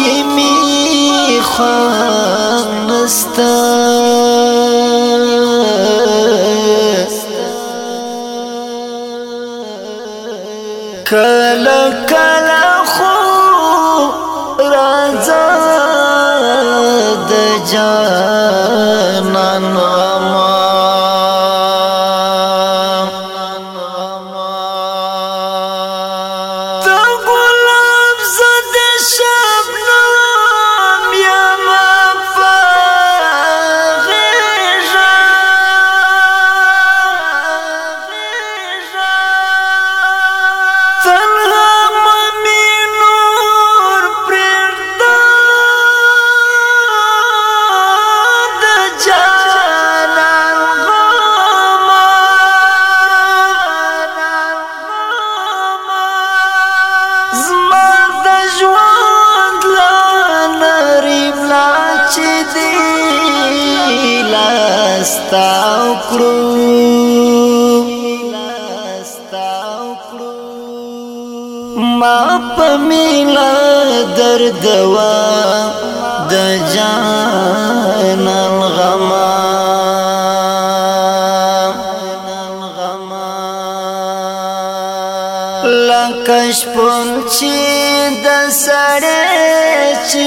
کی می خوانستا کلا کلا ما په میلا درد وا د جان الغما لکش پون چې د سړې چې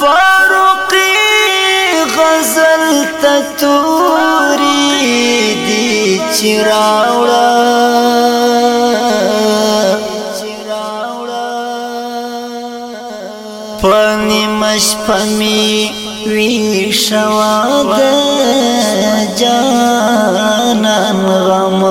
غما توري دي چراوړه پنی مش پمی وی شوا د جانان غما